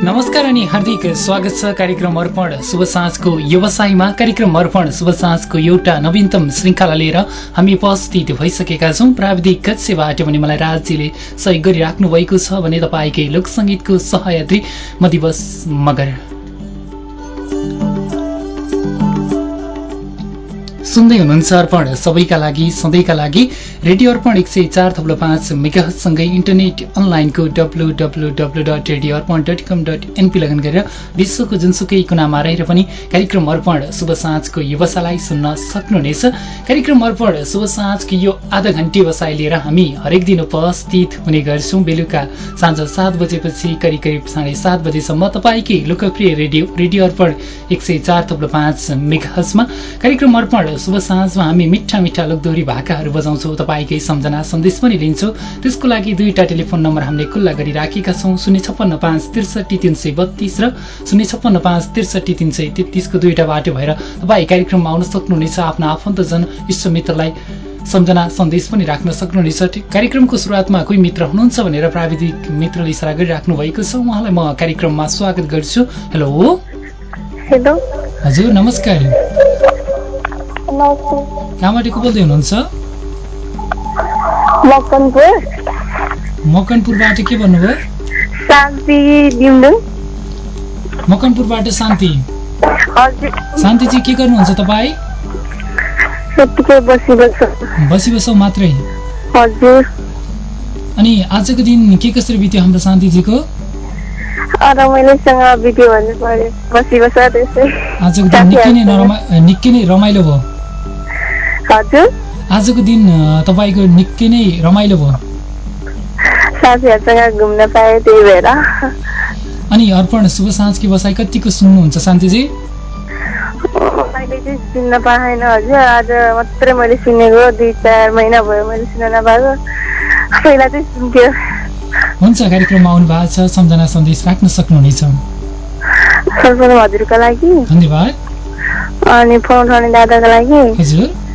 नमस्कार अनि हार्दिक स्वागत छ कार्यक्रम अर्पण शुभ साँझको व्यवसायमा। कार्यक्रम अर्पण शुभ साँझको एउटा नवीनतम श्रृङ्खला लिएर हामी उपस्थित भइसकेका छौँ। प्राविधिक कक्षबाट भने मलाई राज्यले सहयोग गरिराख्नु भएको छ भने तपाईँकै लोकसङ्गीतको सहयात्री म दिवस मगर। सुन्दै हुनुहुन्छ अर्पण। सबैका लागि सधैँका लागि रेडियो अर्पण एक सय चार थप्लो पाँच मेगासँगै इन्टरनेट अनलाइनको W W W dot radio Arpan dot com dot NP log on गरेर विश्वको जुनसुकै कुनामा रहेर पनि कार्यक्रम अर्पण शुभ साँझको व्यवसायलाई सुन्न सक्नुहुनेछ। कार्यक्रम अर्पण शुभ साँझको यो आधा घन्टे व्यवसाय लिएर हामी हरेक दिन उपस्थित हुने गर्छौँ बेलुका साँझ सात बजेपछि करिब करिब साढे सात बजेसम्म तपाईँकै लोकप्रिय रेडियो रेडियो अर्पण एक सय चार थप्लो पाँच मेघाजमा कार्यक्रम अर्पण शुभ साँझमा हामी मिठा मिठा लोकदोरी भाकाहरू बजाउँछौँ। तपाईँकै सम्झना सन्देश पनि लिन्छौँ। त्यसको लागि दुईवटा टेलिफोन नम्बर हामीले खुल्ला गरिराखेका छौँ। शून्य छप्पन्न पाँच त्रिसठी तिन सय बत्तिस र शून्य छप्पन्न पाँच त्रिसठी तिन सय तेत्तिसको दुईवटा बाटो भएर तपाईँ कार्यक्रममा आउन सक्नुहुनेछ। आफ्नो आफन्तजन इष्टमित्रलाई सम्झना सन्देश पनि राख्न सक्नुहुनेछ। कार्यक्रमको सुरुवातमा कोही मित्र हुनुहुन्छ भनेर प्राविधिक मित्रले इसारा गरिराख्नु भएको छ। उहाँलाई म कार्यक्रममा स्वागत गर्छु। हेलो। हेलो। हजुर नमस्कार। कहाँबाट को बोल्दै हुनुहुन्छ मकनपुरबाट के भन्नुभयो? शान्ति मकनपुरबाट शान्ति। हजुर। शान्तिजी के गर्नुहुन्छ तपाईँ? बसी बसी बसौ मात्रै। अनि आजको दिन के कसरी बित्यो हाम्रो शान्तिजीको? आजको दिन निकै नै नरमा निकै नै रमाइलो भयो। हजुर। आजको दिन तपाईँको निकै नै रमाइलो भयो। साथीहरूसँग घुम्न पाएँ त्यही भएर। अनि अर्पण शुभ साँझकी बसाइ कतिको सुन्नुहुन्छ शान्तिजी? चाहिँ सुन्न पाएन हजुर। आज मात्रै मैले सुनेको दुई चार महिना भयो मैले सुन्न नपाएको। पहिला चाहिँ सुन्थ्यो। हुन्छ कार्यक्रममा आउनु भएको छ सम्झना सन्देश राख्न सक्नुहुनेछ। हजुरको लागि। धन्यवाद। अनि फोन उठाउने दादाको लागि। हजुर।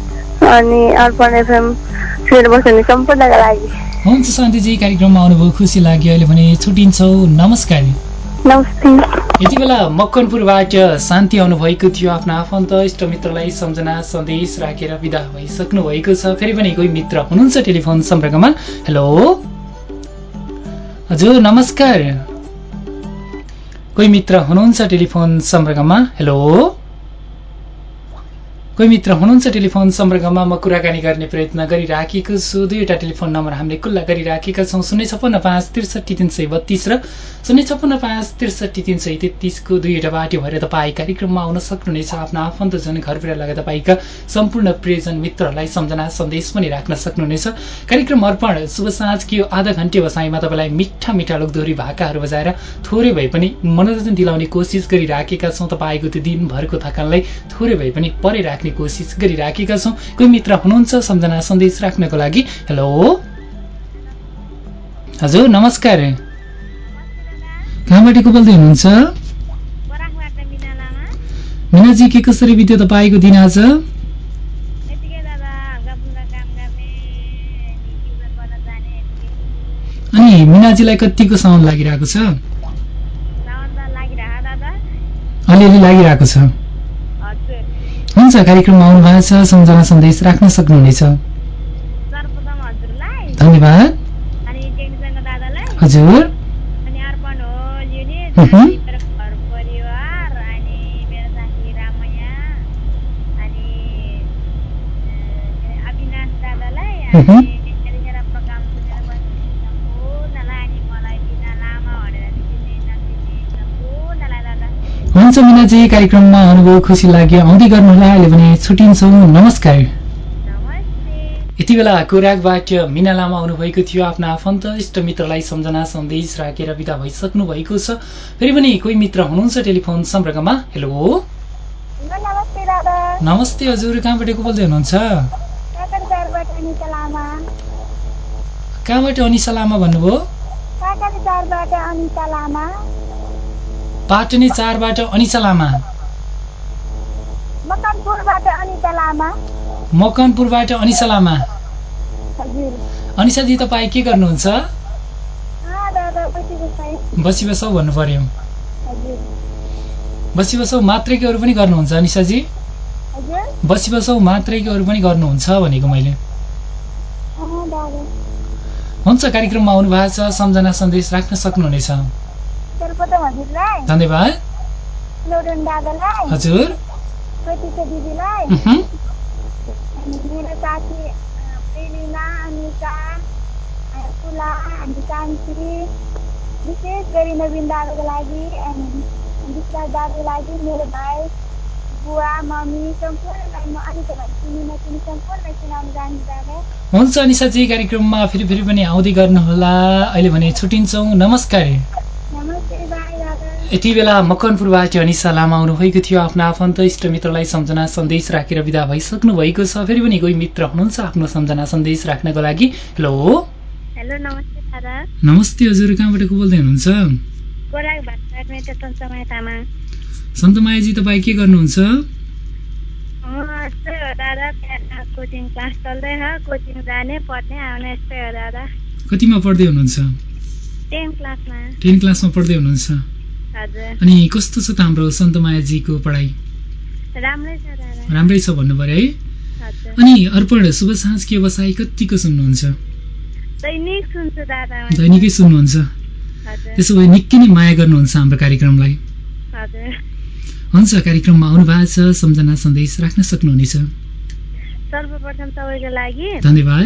अनि अर्पण एफएम सुनेर बस्ने सम्पूर्णका लागि हुन्छ शान्तिजी कार्यक्रममा आउनुभयो खुसी लाग्यो। अहिले भने छुट्टिन्छौँ। नमस्कार। नमस्ते। यति बेला मकनपुरबाट शान्ति आउनुभएको थियो। आफ्नो आफन्त इष्टमित्रलाई सम्झना सन्देश राखेर विदा भइसक्नु भएको छ। फेरि पनि कोही मित्र हुनुहुन्छ टेलिफोन सम्पर्कमा? हेलो? हजुर नमस्कार। कोही मित्र हुनुहुन्छ टेलिफोन सम्पर्कमा? हेलो? कोही मित्र हुनुहुन्छ टेलिफोन सम्पर्कमा म कुराकानी गर्ने प्रयत्न गरिराखेको छु। दुईवटा टेलिफोन नम्बर हामीले खुल्ला गरिराखेका छौँ। शून्य छप्पन्न पाँच त्रिसठी तिन सय बत्तिस र शून्य छप्पन्न पाँच त्रिसठी तिन सय तेत्तिसको दुईवटा बाटो भएर तपाईँ कार्यक्रममा आउन सक्नुहुनेछ। आफ्नो आफन्तजन घरतिर लगाएर तपाईँका सम्पूर्ण प्रियजन मित्रहरूलाई सम्झना सन्देश पनि राख्न सक्नुहुनेछ। कार्यक्रम अर्पण शुभ साँझको यो आधा घन्टे बसाइमा तपाईँलाई मिठा मिठा लोकदोरी भाकाहरू बजाएर थोरै भए पनि मनोरञ्जन दिलाउने कोसिस गरिराखेका छौँ। तपाईँको त्यो दिनभरको थकानलाई थोरै भए पनि परे राख्ने कोसिस गरिराखेका छौँ। कोही मित्र हुनुहुन्छ सम्झना सन्देश राख्नको लागि। हेलो? हजुर नमस्कार। कहाँबाट को बोल्दै हुनुहुन्छ? मिनाजी के कसरी बित्यो तपाईँको दिन आज? अनि मिनाजीलाई कतिको साउन्ड लागिरहेको छ? अलिअलि लागिरहेको छ। हुन्छ कार्यक्रममा आउनु भएको छ सम्झना सन्देश राख्न सक्नुहुनेछ। धन्यवाद। हजुर। Mhm. हुन्छ मिनाजी कार्यक्रममा आउनुभयो खुसी लाग्यो। आउँदै गर्नुहोला अहिले भने छुट्टिन्छौँ। नमस्कार। यति बेला कोराकबाट मिना लामा आउनुभएको थियो। आफ्ना आफन्त इष्टमित्रलाई सम्झना सन्देश राखेर विदा भइसक्नु भएको छ। फेरि पनि कोही मित्र हुनुहुन्छ टेलिफोन सम्पर्कमा? हेलो। नमस्ते हजुर कहाँबाट को बोल्दै हुनुहुन्छ? कहाँबाट अनिसा लामा भन्नुभयो? पाटनी चारबाट अनिसा लामा। मकनपुरबाट अनिसा लामा। अनिसाजी तपाईँ के गर्नुहुन्छ? दादा बसी बसी भन्नु पर्यो। हजुर। बसी बसौ मात्रै कि अरू पनि गर्नुहुन्छ हजुर। बसी बसौ मात्रै कि अरू पनि गर्नुहुन्छ भनेको मैले। हुन्छ कार्यक्रममा आउनु भएको छ सम्झना सन्देश राख्न सक्नुहुनेछ। धन्यवाद हजुर मेरो साथी प्रेलिना फुला अनि कान्छी विशेष गरी नवीन दादाको लागि अनि विश्वास दादाको लागि मेरो भाइ बुवा मम्मी सम्पूर्णलाई म अनिता भाइ चिनी नचिनी सम्पूर्णलाई सुनाउन चाहन्छु दादा हुन्छ निशाजी कार्यक्रममा फेरि फेरि पनि आउँदै गर्नुहोला अहिले भने छुट्टिन्छौँ नमस्कार यति बेला मकनपुरबाट अनिसा लामा आउनुभएको थियो। आफ्नो आफन्त इष्टमित्रलाई सम्झना सन्देश राखेर विदा भइसक्नु भएको छ। फेरि पनि कोही मित्र हुनुहुन्छ आफ्नो सम्झना सन्देश राख्नको लागि। हेलो? हेलो नमस्ते नमस्ते हजुर कहाँबाट को बोल्दै हुनुहुन्छ? सन्तमायाजी तपाईँ के गर्नुहुन्छ? कतिमा पढ्दै हुनुहुन्छ? टेन क्लासमा पढ्दै हुनुहुन्छ? अनि कस्तो छ त हाम्रो सन्तमायाजीको पढाइ? राम्रै छ भन्नु पऱ्यो है। अनि अर्पण शुभ साँझकी व्यवसाय कतिको सुन्नुहुन्छ? दैनिक सुन्नुहुन्छ। त्यसो भए निकै नै माया गर्नुहुन्छ हाम्रो कार्यक्रमलाई। हुन्छ कार्यक्रममा आउनु भएको छ सम्झना सन्देश राख्न सक्नुहुनेछ। सर्वप्रथम सबैको लागि। धन्यवाद।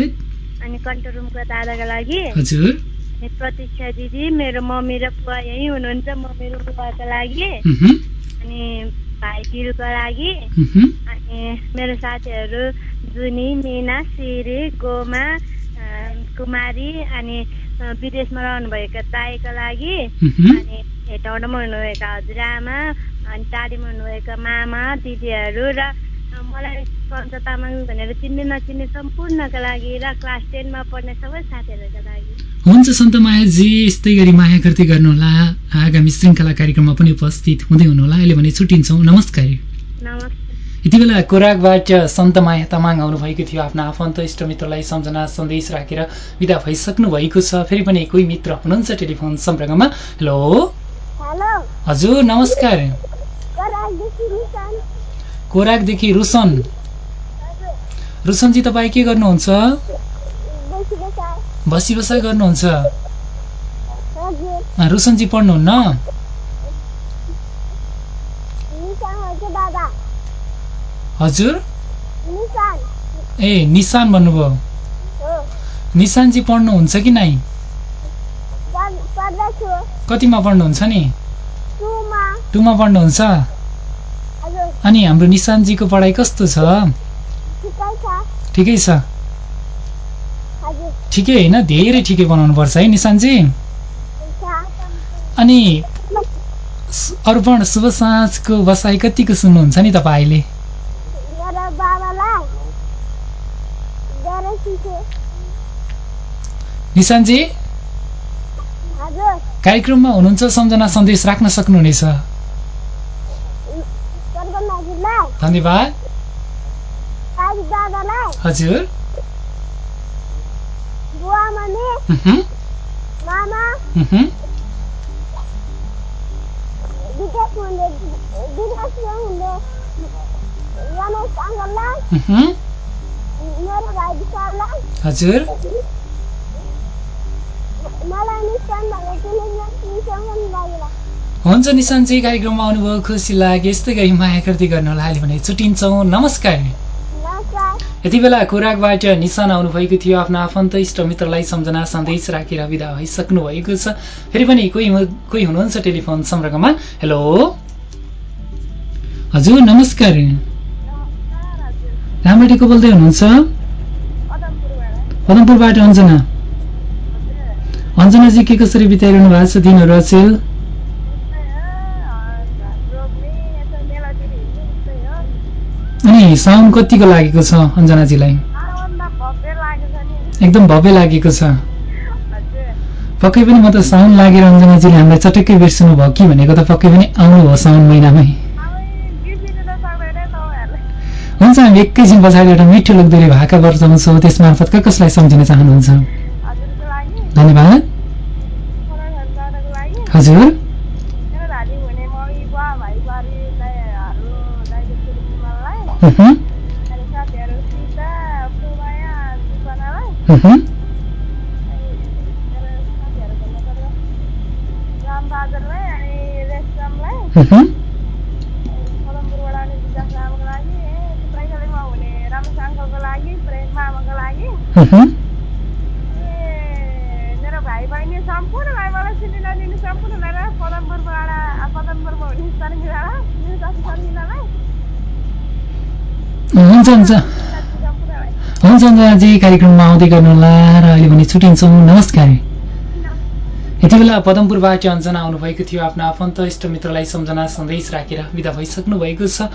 अनि कन्ट्रोल रुमको दादाको लागि। हजुर। अनि प्रतीक्षा दिदी मेरो मम्मी र बुवा यहीँ हुनुहुन्छ मम्मी र बुवाको लागि अनि भाइ दिदीको लागि अनि मेरो साथीहरू जुनी मिना सिरी गोमा कुमारी अनि विदेशमा रहनुभएका दाईको लागि। अनि हेटौँडामा हुनुभएका हजुरआमा अनि टाढीमा हुनुभएका मामा दिदीहरू र मलाई सन्त तामाङ भनेर चिन्ने नचिन्ने सम्पूर्णका लागि र क्लास टेनमा पढ्ने सबै साथीहरूको लागि। हुन्छ सन्तमायाजी यस्तै गरी माया गर्दै गर्नुहोला। आगामी श्रृङ्खला कार्यक्रममा पनि उपस्थित हुँदै हुनुहोला। अहिले भने छुट्टिन्छौँ नमस्कार। यति बेला कोराकबाट सन्तमाया तामाङ आउनुभएको थियो। आफ्ना आफन्त इष्टमित्रलाई सम्झना सन्देश राखेर विदा भइसक्नु भएको छ। फेरि पनि कोही मित्र हुनुहुन्छ टेलिफोन सम्पर्कमा? हेलो? हेलो। हजुर नमस्कार। कोराकदेखि रुसन। रुसनजी तपाईँ के गर्नुहुन्छ? बसी बसाइ गर्नुहुन्छ? अँ, रुसनजी पढ्नुहुन्न? हजुर। ए निशान भन्नुभयो। निशानजी पढ्नुहुन्छ कि नै कतिमा पढ्नुहुन्छ नि? टुमा। पढ्नुहुन्छ? अनि हाम्रो निशानजीको पढाइ कस्तो छ। ठिकै छ। ठिकै होइन? धेरै ठिकै बनाउनु पर्छ है निशानजी। अनि अर्पण शुभ साँझको बसाइ कतिको सुन्नुहुन्छ नि तपाईँ अहिले? मेरो बाबालाई धेरै सिक्यो निशानजी? कार्यक्रममा हुनुहुन्छ सम्झना सन्देश राख्न सक्नुहुनेछ। धन्यवाद। हजुर बुवा मम्मी उहुँ, मामा उहुँ। विदेश हुँदै विदेशमा हुँदै रमेश अङ्कललाई उहुँ, विशाललाई हजुर। हुन्छ निशानजी कार्यक्रममा आउनुभयो खुसी लाग्यो। यस्तै गरी माया गर्दै गर्नुहोला। अहिले भने छुट्टिन्छौँ। नमस्कार। यति बेला खोराकबाट निशान आउनुभएको थियो आफ्नो आफन्त इष्ट मित्रलाई सम्झना सन्देश राखेर विदा भइसक्नु भएको छ। फेरि पनि कोही कोही हुनुहुन्छ टेलिफोन सम्पर्कमा हेलो हजुर नमस्कार। नमस्कार हजुर कहाँबाट को बोल्दै हुनुहुन्छ? पदमपुरबाट अञ्जना। अञ्जनाजी के कसरी बिताइरहनु भएको छ? दिनहरू अचेल त्यस्तै हो रोप्ने यसो मेलातिर हिँड्ने त्यस्तै हो अनि साउन्ड कतिको लागेको छ अञ्जनाजीलाई? एकदम भव्य लागेको छ। पक्कै पनि म त साउन्ड लागेर अञ्जनाजीले हामीलाई चटक्कै बिर्सनु भयो। कि भनेको त पक्कै पनि आउनु हो साउन महिनामै। हुन्छ हामी एकैछिन पछाडि एउटा मिठो लोकदोरी भाका बजाउँछौँ त्यस मार्फत कसलाई सम्झिन चाहनुहुन्छ? धन्यवाद हजुर। सम्पूर्णलाई पदमपुरबाट पदमपुरमा हुने शर्मिलालाई मेरो साथी शर्मिलालाई हुन्छ हुन्छ। सम्पूर्णलाई हुन्छ अञ्जनाजी कार्यक्रममा आउँदै गर्नुहोला र अहिले भने छुट्टिन्छौँ। नमस्कार। यति बेला पदमपुरबाट अञ्जना आउनुभएको थियो आफ्नो आफन्त इष्टमित्रलाई सम्झना सन्देश राखेर विदा भइसक्नु भएको छ।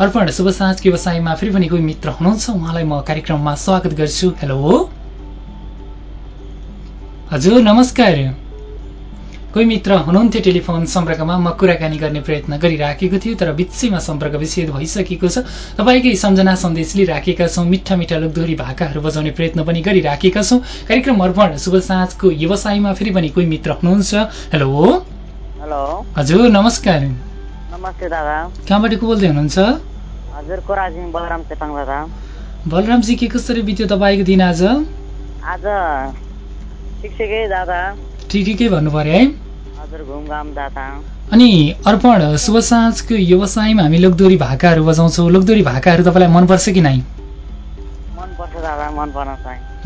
अर्पण शुभ साँझको व्यवसायमा फेरि पनि कोही मित्र हुनुहुन्छ? उहाँलाई म कार्यक्रममा स्वागत गर्छु। हेलो। हजुर नमस्कार। कोही मित्र हुनुहुन्थ्यो टेलिफोन सम्पर्कमा म कुराकानी गर्ने प्रयत्न गरिराखेको थियो तर बिचैमा सम्पर्क विच्छेद भइसकेको छ। तपाईँकै सम्झना सन्देश लिइराखेका छौँ। मिठा मिठा लोकदोहोरी भाकाहरू बजाउने प्रयत्न पनि गरिराखेका छौँ। कार्यक्रम अर्पण शुभ साँझको व्यवसायमा फेरि पनि कोही मित्र हुनुहुन्छ। हेलो? हेलो? हजुर नमस्कार। नमस्ते दादा। कहाँबाट को बोल्दै हुनुहुन्छ? हजुर बलराम दादा। बलरामजी के कसरी बित्यो तपाईँको दिन आज? आज दादा। ठिकै भन्नु पर्यो है। अनि अर्पण शुभ साँझको व्यवसायमा हामी लोकदोरी भाकाहरू बजाउँछौँ। लोकदोरी भाकाहरू तपाईँलाई मनपर्छ कि नै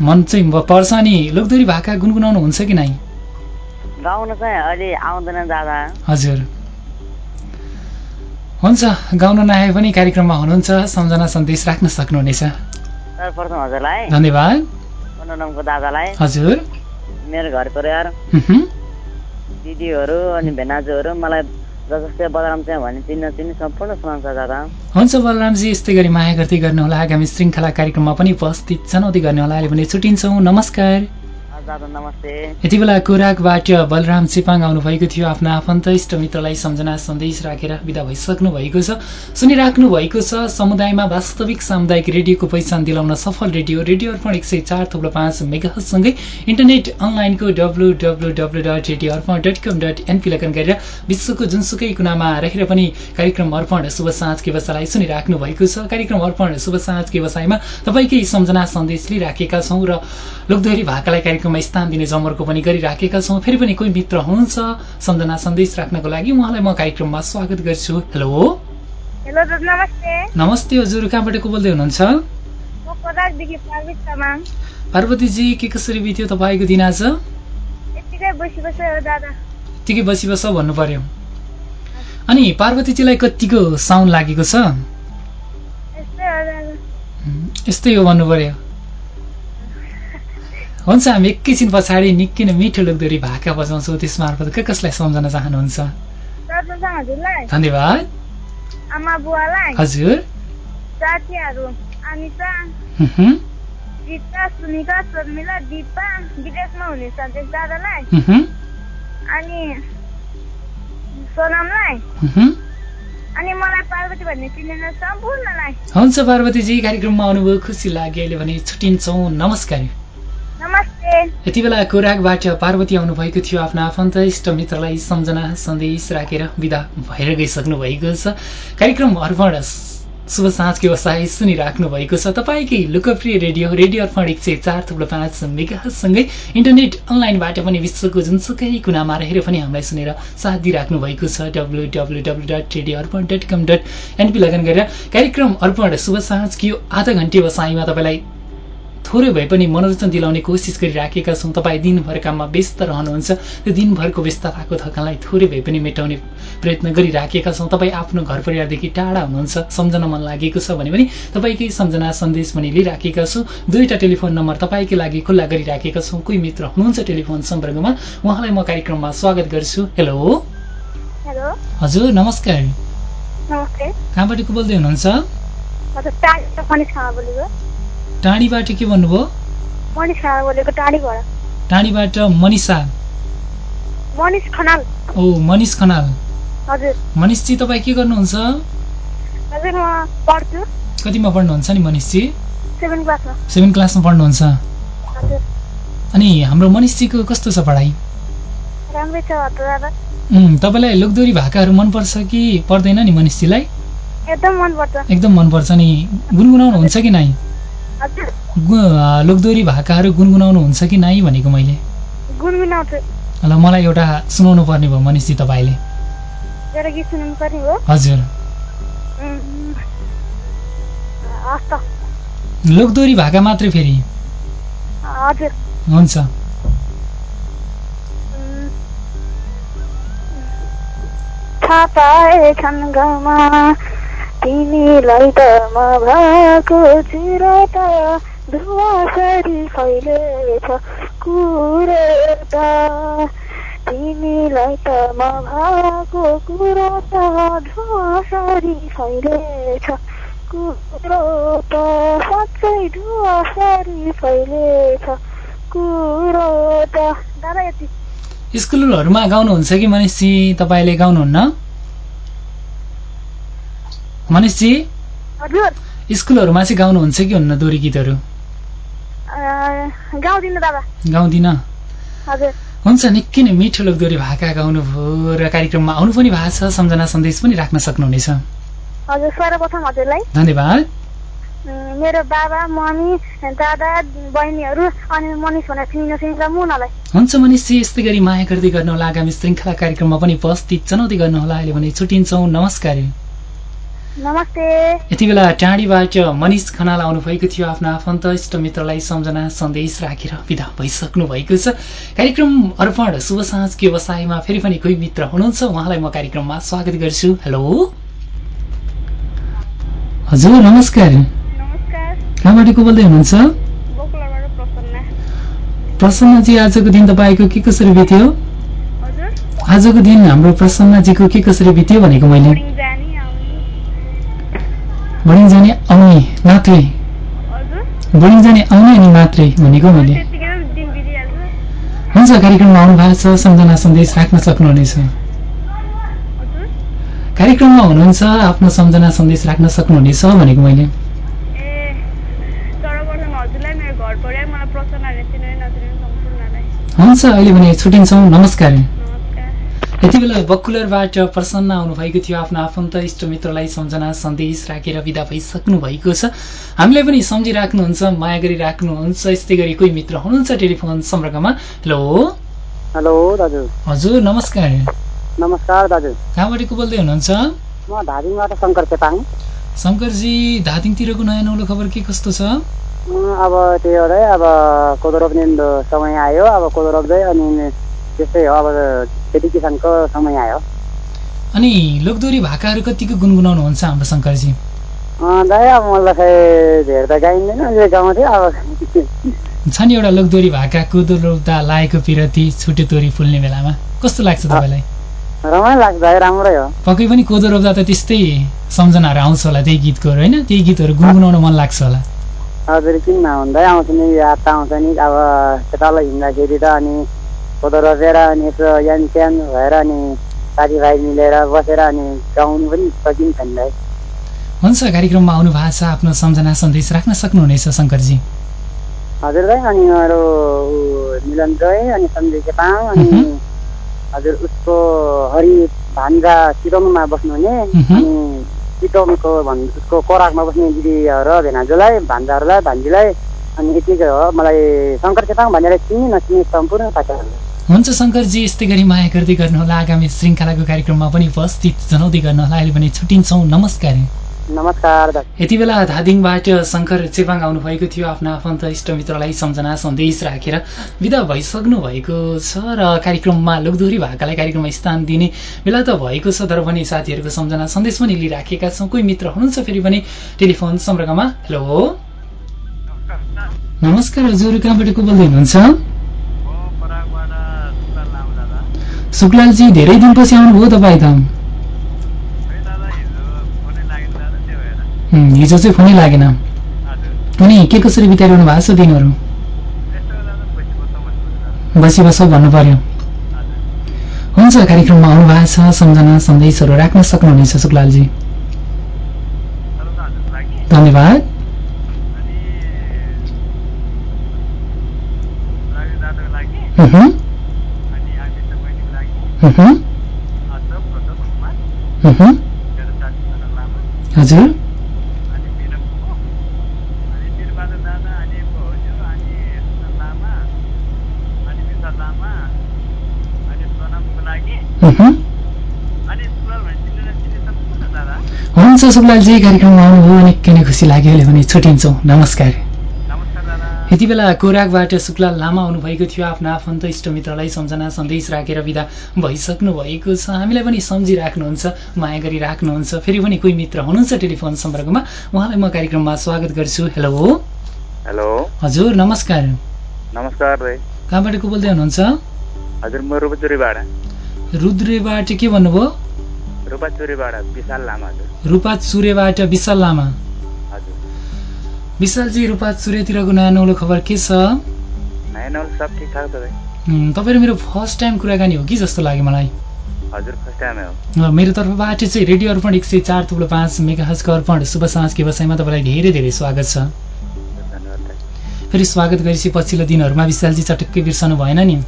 मन चाहिँ पर्छ अनि लोकदोरी भाका गुनगुनाउनु हुन्छ कि नै हजुर। हुन्छ गाउन नआए पनि कार्यक्रममा हुनुहुन्छ। सम्झना सन्देश राख्न सक्नुहुनेछ। धन्यवाद। हजुर। मेरो घर परिवार दिदीहरू अनि भेनाजुहरू मलाई जस्तै बलराम चाहिँ भने चिन्न चिन्ने सम्पूर्ण सुनाउँछ दादा। हुन्छ बलरामजी यस्तै गरी माया गर्दै गर्नुहोला। आगामी श्रृङ्खला कार्यक्रममा पनि उपस्थित छनौती गर्नुहोला। अहिले भने छुट्टिन्छौँ। नमस्कार। यति बेला कोराकबाट बलराम चेपाङ आउनुभएको थियो। आफ्ना आफन्त इष्टमित्रलाई सम्झना सन्देश राखेर विदा भइसक्नु भएको छ। सुनिराख्नु भएको छ समुदायमा वास्तविक सामुदायिक रेडियोको पहिचान दिलाउन सफल रेडियो रेडियो अर्पण एक सय चार थुप्रो पाँच मेगासँगै इन्टरनेट अनलाइनको W W W dot radio Arpan dot com dot N P log on गरेर विश्वको जुनसुकै कुनामा रहेर पनि कार्यक्रम अर्पण शुभ साँझ व्यवसायलाई सुनिराख्नु भएको छ। कार्यक्रम अर्पण शुभ साँझ व्यवसायमा तपाईँकै सम्झना सन्देश लिइराखेका छौँ र लोकदोहोरी भाकालाई कार्यक्रममा स्थान दिने जमर्को पनि गरिराखेका छौँ। फेरि पनि कोही मित्र हुनुहुन्छ? सम्झना सन्देश राख्नको लागि उहाँलाई म कार्यक्रममा स्वागत गर्छु। हेलो? हेलो नमस्ते। नमस्ते हजुर कहाँबाट को बोल्दै हुनुहुन्छ पार्वतीजी के कसरी बित्यो तपाईँको दिन आज? यत्तिकै बसी बसी भन्नु पर्यो। अनि पार्वतीजीलाई कतिको साउन्ड लागेको छ? यस्तै हो भन्नु पर्यो। हुन्छ हामी एकैछिन पछाडि निकै नै मिठो लोकदोरी भाका बजाउँछौँ। त्यस मार्फत क कसलाई सम्झन चाहनुहुन्छ? धन्यवाद। आमा बुवालाई? हजुर। सुनिता शर्मिला दिपा विदेशमा हुने सन्देश दादालाई? अनि सोनमलाई। अनि मलाई पार्वती भन्ने चिनेर सम्पूर्णलाई। हुन्छ पार्वतीजी कार्यक्रममा आउनुभयो। खुसी लाग्यो अहिले भने छुट्टिन्छौँ। नमस्कार। यति बेला कोराकबाट पार्वती आउनुभएको थियो आफ्ना आफन्त इष्ट मित्रलाई सम्झना सन्देश राखेर विदा भएर गइसक्नु भएको छ। कार्यक्रम अर्पण शुभ साँझको व्यवसाय सुनिराख्नु भएको छ। तपाईँकै लोकप्रिय रेडियो रेडियो अर्पण एक सय चार थुप्रो पाँच मेगासँगै इन्टरनेट अनलाइनबाट पनि विश्वको जुनसुकै कुनामा रहेर पनि हामीलाई सुनेर साथ दिइराख्नु भएको छ। W W W dot radio Arpan dot com dot N P log on गरेर। कार्यक्रम अर्पण शुभ साँझको आधा घन्टे व्यवसायमा तपाईँलाई थोरै भए पनि मनोरञ्जन दिलाउने कोसिस गरिराखेका छौँ तपाईँ दिनभर काममा व्यस्त रहनुहुन्छ। त्यो दिनभरको व्यस्तताको थकानलाई थोरै भए पनि मेटाउने प्रयत्न गरिराखेका छौँ तपाईँ आफ्नो घर परिवारदेखि टाढा हुनुहुन्छ। सम्झन मन लागेको छ भने पनि तपाईँकै सम्झना सन्देश पनि लिइराखेका छौँ। दुईवटा टेलिफोन नम्बर तपाईँकै लागि खुल्ला गरिराखेका छौँ। कोही मित्र हुनुहुन्छ टेलिफोन सम्पर्कमा? उहाँलाई म कार्यक्रममा स्वागत गर्छु। हेलो। हेलो। हजुर नमस्कार। कहाँबाट को बोल्दै हुनुहुन्छ? टाढीबाट के भन्नुभयो? टाढीबाट। मनिषा। मनिष खनाल। ओ मनिष खनाल। मनिषजी तपाईँ के गर्नुहुन्छ? कतिमा पढ्नुहुन्छ नि मनिषजी? सेभेन क्लासमा। पढ्नुहुन्छ। अनि हाम्रो मनिषजीको कस्तो छ पढाइ? तपाईँलाई लोकदोरी भाकाहरू मनपर्छ कि पर्दैन नि मनिषजीलाई? एकदम मनपर्छ। नि। गुनगुनाउनु हुन्छ कि नाइ? लोकदोरी भाकाहरू गुनगुनाउनु हुन्छ कि नाइ भनेको मैले? ल मलाई एउटा सुनाउनु पर्ने भयो मनिषजी तपाईँले। हजुर। लोकदोरी भाका मात्रै फेरि? हुन्छ। थाहा पाएछन् गाउँमा तिमीलाई त म भएको चिरो त धुवासरी फैलेछ कुरो त तिमीलाई त म भएको कुरो त धुवासरी फैलेछ कुरो त साँच्चै धुवासरी फैलेछ कुरो त दादा यति। स्कुलहरूमा गाउनुहुन्छ कि मनिषजी? तपाईँले गाउनुहुन्न? मनिषजी? स्कुलहरूमा चाहिँ गाउनुहुन्छ कि हुन्न दोरी गीतहरू? गाउँदिनु हुन्छ निकै नै मिठो लोकदोरी भाका गाउनुभयो र कार्यक्रममा आउनु पनि भएको छ। सम्झना सन्देश पनि राख्न सक्नुहुनेछ। हजुर सर्वप्रथम हजुरलाई। धन्यवाद। मेरो बाबा मम्मी दादा बहिनीहरू अनि मनिष भनेर चिनिन चिनिन्छ मुनालाई हुन्छ मनिषजी यस्तै गरी माया गर्दै गर्नुहोला। आगामी श्रृङ्खला कार्यक्रममा पनि उपस्थित चनौती गर्नुहोला। अहिले भने छुट्टिन्छौँ। नमस्कार। यति बेला टाढीबाट मनिष खनाल आउनुभएको थियो आफ्नो आफन्त इष्ट मित्रलाई सम्झना सन्देश राखेर विदा भइसक्नु भएको छ। कार्यक्रम अर्पण शुभ साँझको व्यवसायमा फेरि पनि कोही मित्र हुनुहुन्छ उहाँलाई म कार्यक्रममा स्वागत गर्छु। हेलो। हजुर नमस्कार। नमस्कार। कहाँबाट को बोल्दै हुनुहुन्छ? प्रसन्नजी आजको दिन तपाईँको के कसरी बित्यो? आजको दिन हाम्रो प्रसन्नजीको के कसरी बित्यो भनेको मैले आउने बोर्डिङ जाने आउने मात्रै। बोर्डिङ जाने आउने अनि मात्रै भनेको मैले। हुन्छ कार्यक्रममा आउनु भएको छ सम्झना सन्देश राख्न सक्नुहुनेछ। कार्यक्रममा हुनुहुन्छ आफ्नो सम्झना सन्देश राख्न सक्नुहुनेछ भनेको मैले। हुन्छ अहिले भने छुट्टिन्छौँ। नमस्कार। यति बेला बकुलरबाट प्रसन्न आउनुभएको थियो आफ्नो आफन्त इष्ट मित्रलाई सम्झना सन्देश राखेर विदा भइसक्नु भएको छ। हामीलाई पनि सम्झिराख्नुहुन्छ माया गरिराख्नुहुन्छ यस्तै गरी कोही मित्र हुनुहुन्छ टेलिफोन सम्पर्कमा? हेलो? हेलो दाजु। हजुर नमस्कार। नमस्कार दाजु। कहाँबाट को बोल्दै हुनुहुन्छ? म धादिङबाट शङ्कर चेपाङ शङ्करजी धादिङतिरको नयाँ नौलो खबर के कस्तो छ? अब त्यही है अब कोदो रोप्ने समय आयो अब कोदो रोप्दै अनि त्यस्तै हो अब खेती किसानको समय आयो। अनि लोकदोरी भाकाहरू कतिको गुनगुनाउनुहुन्छ हाम्रो शङ्करजी? दाइ अब मलाई खै धेर त गाइँदैन यो गाउँथ्यो अब। छ नि एउटा लोकदोरी भाका कुदो रोप्दा लागेको पिरती छुटे तोरी फुल्ने बेलामा। कस्तो लाग्छ तपाईँलाई? रमाइलो लाग्छ है राम्रै हो। पक्कै पनि कोदो रोप्दा त त्यस्तै सम्झनाहरू आउँछ होला त्यही गीतकोहरू होइन? त्यही गीतहरू गुनगुनाउन मन लाग्छ होला। हजुर किन नहुँदै आउँछ नि याद त आउँछ नि अब तल हिँड्दाखेरि त अनि कोदो रोपेर अनि यसो यान त्यान भएर अनि साथीभाइ मिलेर बसेर अनि गाउनु पनि सकिन्छ नि दाइ हुन्छ कार्यक्रममा आउनु भएको छ आफ्नो सम्झना सन्देश राख्न सक्नुहुनेछ शङ्करजी हजुर दाइ अनि ऊ मिलन जोय अनि सन्जय चेपाङ अनि। हजुर उसको हरि भान्जा चितवनमा बस्नुहुने। अनि चितवनको भन् उसको कोराकमा बस्ने दिदी र भेनाजुलाई भान्जाहरूलाई भान्जीलाई अनि यतिकै हो मलाई शङ्कर चेपाङ भनेर चिनी नचिनी सम्पूर्ण साथीहरूलाई हुन्छ शङ्करजी यस्तै गरी माया गर्दै गर्नुहोला। आगामी श्रृङ्खलाको कार्यक्रममा पनि उपस्थित जनाउँदै गर्नुहोला। अहिले भने छुट्टिन्छौँ नमस्कार। नमस्कार यति बेला धादिङबाट शङ्कर चेपाङ आउनुभएको थियो आफ्ना आफन्त इष्ट मित्रलाई सम्झना सन्देश राखेर विदा भइसक्नु भएको छ र कार्यक्रममा लोकदोरी भाकालाई कार्यक्रममा स्थान दिने बेला त भएको छ तर पनि साथीहरूको सम्झना सन्देश पनि लिइराखेका छौँ। कोही मित्र हुनुहुन्छ फेरि पनि टेलिफोन सम्पर्कमा? हेलो। नमस्कार हजुर। कहाँबाट को बोल्दै हुनुहुन्छ? शुक्लालजी धेरै दिनपछि आउनुभयो तपाईँ त। हिजो चाहिँ फोनै लागेन। अनि के कसरी बिताइरहनु भएको छ दिनहरू? बसी बस भन्नु पर्यो। हुन्छ कार्यक्रममा आउनु भएको छ सम्झना सन्देशहरू राख्न सक्नुहुनेछ शुक्लालजी। धन्यवाद मह्म, मह्म, मह्म। हजुर अनि मेरो फुपू अनि बिरबहादुर दादा अनि भाउजू अनि सुन्दर लामा अनि विशाल लामा अनि सोनमको लागि उहुँ। अनि सुरल भने चिनेर चिने सक्नुहुन्छ दादा सुकलालजी कार्यक्रममा आउनुभयो निकै नै खुसी लाग्यो अहिले भने छुट्टिन्छौँ नमस्कार। यति बेला कोराकबाट शुक्लाल लामा आउनुभएको थियो आफ्ना आफन्त इष्टमित्रलाई सम्झना सन्देश राखेर विदा भइसक्नु भएको छ। हामीलाई पनि सम्झिराख्नुहुन्छ माया गरिराख्नुहुन्छ। फेरि पनि कोही मित्र हुनुहुन्छ टेलिफोन सम्पर्कमा उहाँलाई म कार्यक्रममा स्वागत गर्छु। हेलो। हेलो। हजुर नमस्कार। नमस्कार कहाँबाट को बोल्दै हुनुहुन्छ? हजुर म रुद्रेबाट के भन्नुभयो रूपाचुरीबाट विशाल लामा हजुर रूपा चुरेबाट विशाल लामा विशालजी रूपा चुरेतिरको नयाँ नौलो खबर के छ? तपाईँ? र मेरो फर्स्ट टाइम कुराकानी हो कि जस्तो लाग्यो मलाई? हजुर फर्स्ट टाइम हो। अ, मेरो तर्फबाट चाहिँ रेडियो अर्पण एक सय चार तुप्लो पाँच मेगाहजको अर्पण शुभ साँझको व्यवसायमा तपाईँलाई धेरै धेरै स्वागत छ। फेरि स्वागत गरेपछि पछिल्लो दिनहरूमा विशालजी चटक्कै बिर्सनु भएन नि।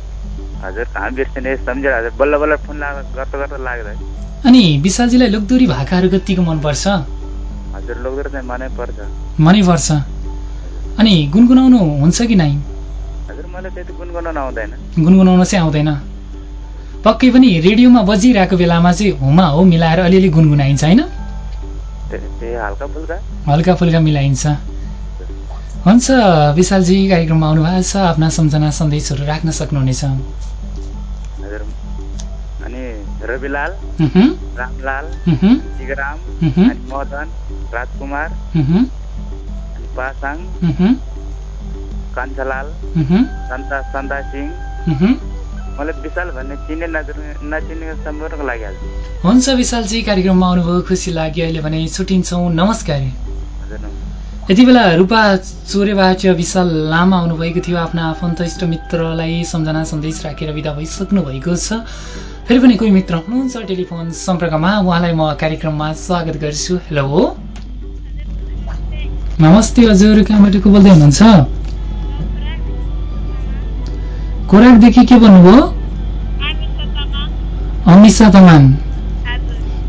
हजुर कहाँ बिर्सिने सम्झेर हजुर। बल्ल बल्ल फोन लाग गर्दा गर्दा लाग्यो दाइ अनि विशालजीलाई लोकदोरी भाकाहरू कतिको मनपर्छ? हजुर लोकदर चाहिँ मनै पर्छ। मनै पर्छ। अनि गुनगुनाउनु हुन्छ कि नै हजुर मलाई त्यति गुनगुनाउन आउँदैन। गुनगुनाउन चाहिँ आउँदैन। पक्कै पनि रेडियोमा बजिरहेको बेलामा चाहिँ हुमा हो मिलाएर अलिअलि गुनगुनाइन्छ होइन? हल्का फुल्का मिलाइन्छ। हुन्छ विशालजी कार्यक्रममा आउनु भएको छ। आफ्ना सम्झना सन्देशहरू राख्न सक्नुहुनेछ। रविलाल रामलाल अनि मदन राजकुमार पासाङ कान्छालाल सन्ता सन्ता सिंह। मलाई विशाल भन्ने चिने नचिने नचिने सम्पर्क लागिहाल्छ हुन्छ विशालजी कार्यक्रममा आउनुभयो। खुसी लाग्यो। अहिले भने छुट्टिन्छौँ। नमस्कार। हजुर नमस्कार। यति बेला रूपा चोरेबाट विशाल लामा आउनुभएको थियो। आफ्ना आफन्त इष्ट मित्रलाई सम्झना सन्देश राखेर विदा भइसक्नु भएको छ। फेरि पनि कोही मित्र हुनुहुन्छ टेलिफोन सम्पर्कमा? उहाँलाई म कार्यक्रममा स्वागत गर्छु। हेलो। नमस्ते हजुर कहाँबाट को बोल्दै हुनुहुन्छ? खोराकदेखि के भन्नुभयो? अमिषा तमान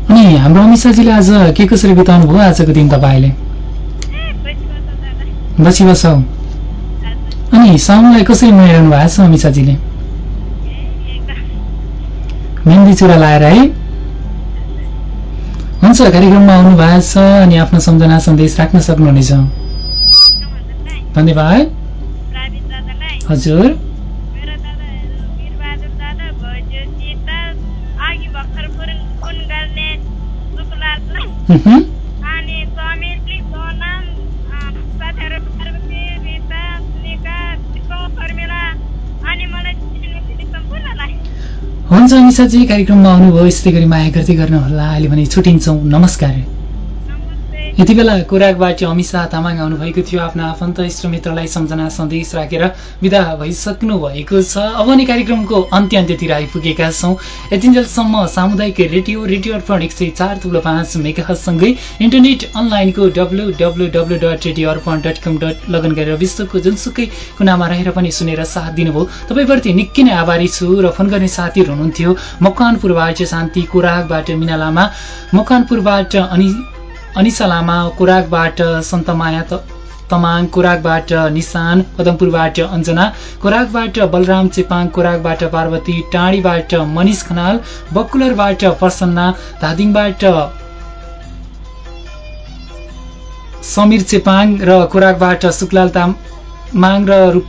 अनि हाम्रो अमिषाजीले आज के कसरी बिताउनु भयो आजको दिन तपाईँले? बसी बसौ अनि साउनलाई कसरी मनाइरहनु भएको छ अमिषाजीले मेहन्दी चुरा लाएर है। हुन्छ कार्यक्रममा आउनु भएको छ अनि आफ्नो सम्झना सन्देश राख्न सक्नुहुनेछ। धन्यवाद। हजुर। मेरो दादाहरू वीरबहादुर दादा भोजू शीतल अघि भर्खर पुन पुन गर्ने शुक्लालाई उहुँ, अनि समिरली सोनाम अँ, साथीहरू पार्वती रिता सुनिका दिपक शर्मिला अनि मलाई चिन्ने चिन्ने सम्पूर्णलाई हुन्छ अमिषाजी कार्यक्रममा आउनुभयो यस्तै गरी माया गर्दै गर्नुहोला। अहिले भने छुट्टिन्छौँ। नमस्कार। यति बेला कोराकबाट अमिषा तामाङ आउनुभएको थियो आफ्ना आफन्त इष्टमित्रलाई सम्झना सन्देश राखेर विदा भइसक्नु भएको छ। अब नि कार्यक्रमको अन्त्य अन्त्यतिर आइपुगेका छौँ। यतिन्जेलसम्म सामुदायिक रेडियो रेडियो अर्पण एक सय चार तुलो पाँच मेगासँगै इन्टरनेट अनलाइनको W W W dot radio Arpan dot com dot log on गरेर विश्वको जुनसुकै कुनामा रहेर पनि सुनेर साथ दिनुभयो। तपाईँप्रति निकै नै आभारी छु र फोन गर्ने साथीहरू हुनुहुन्थ्यो। मकवानपुरबाट शान्ति कोराकबाट मिना लामा मकवानपुरबाट अनि अनिसा लामा कोराकबाट सन्तमाया तमाङ कोराकबाट निशान पदमपुरबाट अञ्जना कोराकबाट बलराम चेपाङ कोराकबाट पार्वती टाँडीबाट मनिष खनाल बकुलरबाट प्रसन्ना धादिङबाट समीर चेपाङ र कोराकबाट सुकलाल तामाङ रु-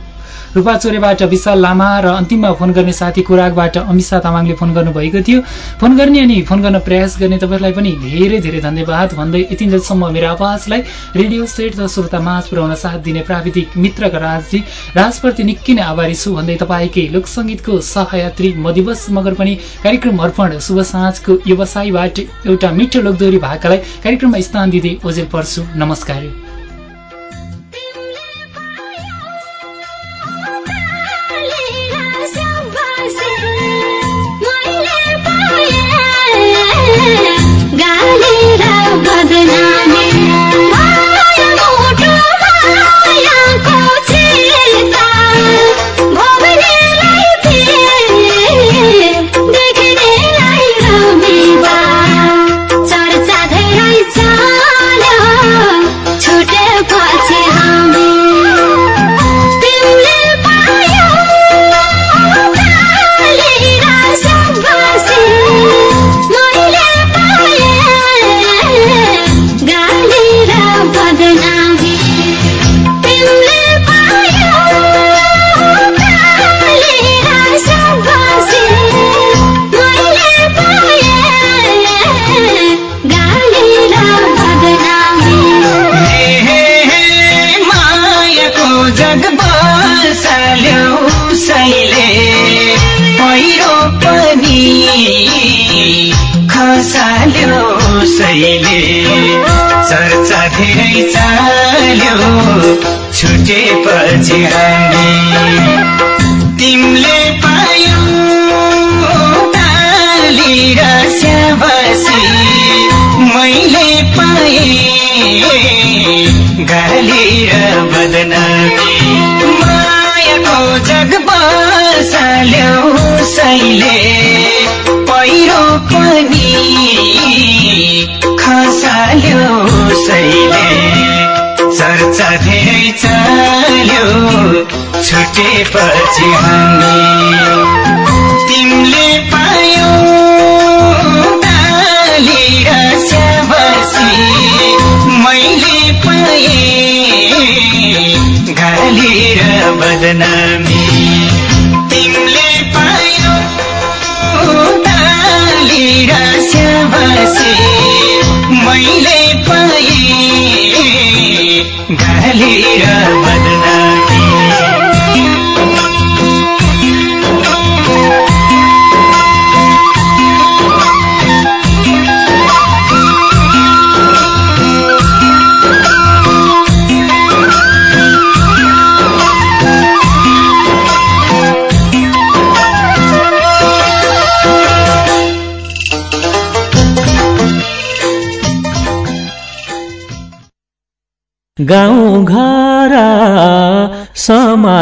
रूपाचोरेबाट विशाल लामा र अन्तिममा फोन गर्ने साथी कोराकबाट अमिषा तामाङले फोन गर्नुभएको थियो। फोन गर्ने अनि फोन गर्न प्रयास गर्ने तपाईँहरूलाई पनि धेरै धेरै धन्यवाद। भन्दै यतिन्जेलसम्म मेरो आवाजलाई रेडियो सेट र श्रोता माझ पुर्याउन साथ दिने प्राविधिक मित्रका राजजी राजप्रति निकै नै आभारी छु। भन्दै तपाईँकै लोकसङ्गीतको सहयात्री म दिवस मगर पनि कार्यक्रम अर्पण शुभ साँझको व्यवसायबाट एउटा मिठो लोकदोरी भाकालाई कार्यक्रममा स्थान दिँदै ओजेल पर्छु। नमस्कार। गालेर बदनामी उसैले पहिरो पनि खसाल्यो उसैले चर्चा धेरै चाल्यो छुटेपछि हामी तिमीले सैले पहिरो पनि खसाल्यो सैले। चर्चा धेरै चाल्यो छुटेपछि हामी। तिमीले पायौ स्याबासी मैले पाएँ गाली र गाली र घर समाज